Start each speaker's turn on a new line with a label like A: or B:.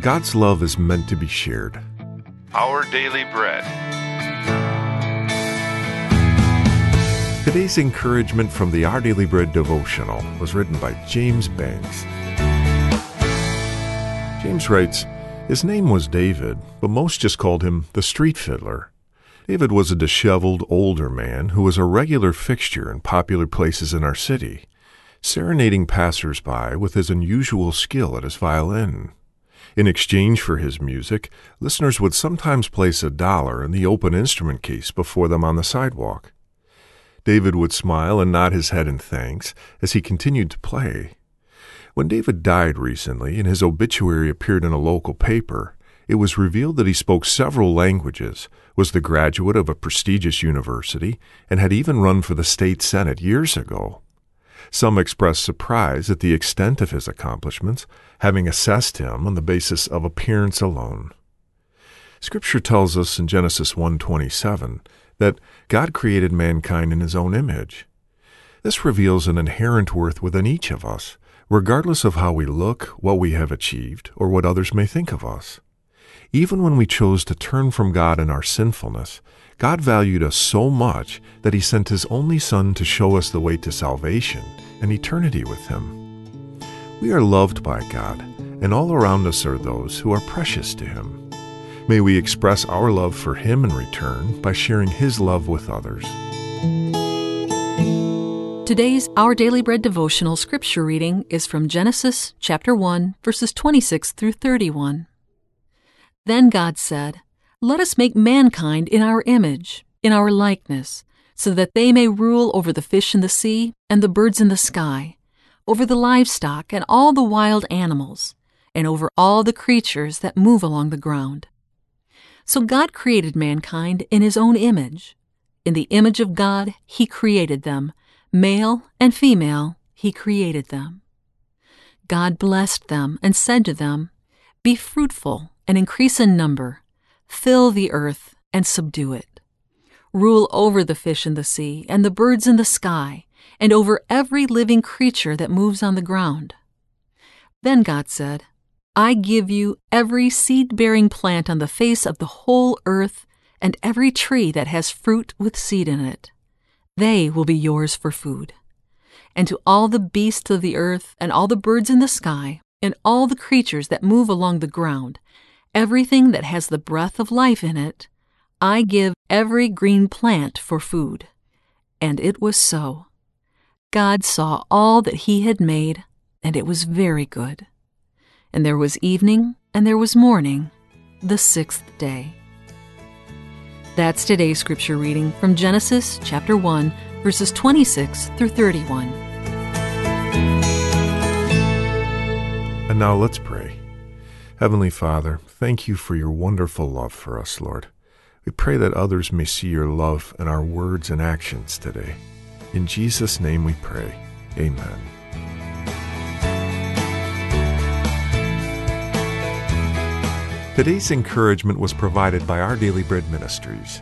A: God's love is meant to be shared.
B: Our Daily Bread.
A: Today's encouragement from the Our Daily Bread devotional was written by James Banks. James writes, His name was David, but most just called him the street fiddler. David was a disheveled, older man who was a regular fixture in popular places in our city, serenading passers-by with his unusual skill at his violin. In exchange for his music, listeners would sometimes place a dollar in the open instrument case before them on the sidewalk. David would smile and nod his head in thanks as he continued to play. When David died recently and his obituary appeared in a local paper, it was revealed that he spoke several languages, was the graduate of a prestigious university, and had even run for the state senate years ago. Some expressed surprise at the extent of his accomplishments, having assessed him on the basis of appearance alone. Scripture tells us in Genesis 1:27 that God created mankind in his own image. This reveals an inherent worth within each of us, regardless of how we look, what we have achieved, or what others may think of us. Even when we chose to turn from God in our sinfulness, God valued us so much that He sent His only Son to show us the way to salvation and eternity with Him. We are loved by God, and all around us are those who are precious to Him. May we express our love for Him in return by sharing His love with others.
C: Today's Our Daily Bread devotional scripture reading is from Genesis chapter 1, verses 26 through 31. Then God said, let us make mankind in our image, in our likeness, so that they may rule over the fish in the sea and the birds in the sky, over the livestock and all the wild animals, and over all the creatures that move along the ground. So God created mankind in his own image. In the image of God, he created them. Male and female, he created them. God blessed them and said to them, Be fruitful and increase in number Fill the earth and subdue it. Rule over the fish in the sea and the birds in the sky, and over every living creature that moves on the ground. Then God said, I give you every seed bearing plant on the face of the whole earth, and every tree that has fruit with seed in it. They will be yours for food. And to all the beasts of the earth, and all the birds in the sky, and all the creatures that move along the ground, everything that has the breath of life in it, I give every green plant for food. And it was so. God saw all that he had made, and it was very good. And there was evening, and there was morning, the sixth day. That's today's scripture reading from Genesis chapter 1, verses 26 through 31.
A: And now let's pray. Heavenly Father, thank you for your wonderful love for us, Lord. We pray that others may see your love in our words and actions today. In Jesus' name we pray. Amen. Today's encouragement was provided by Our Daily Bread Ministries.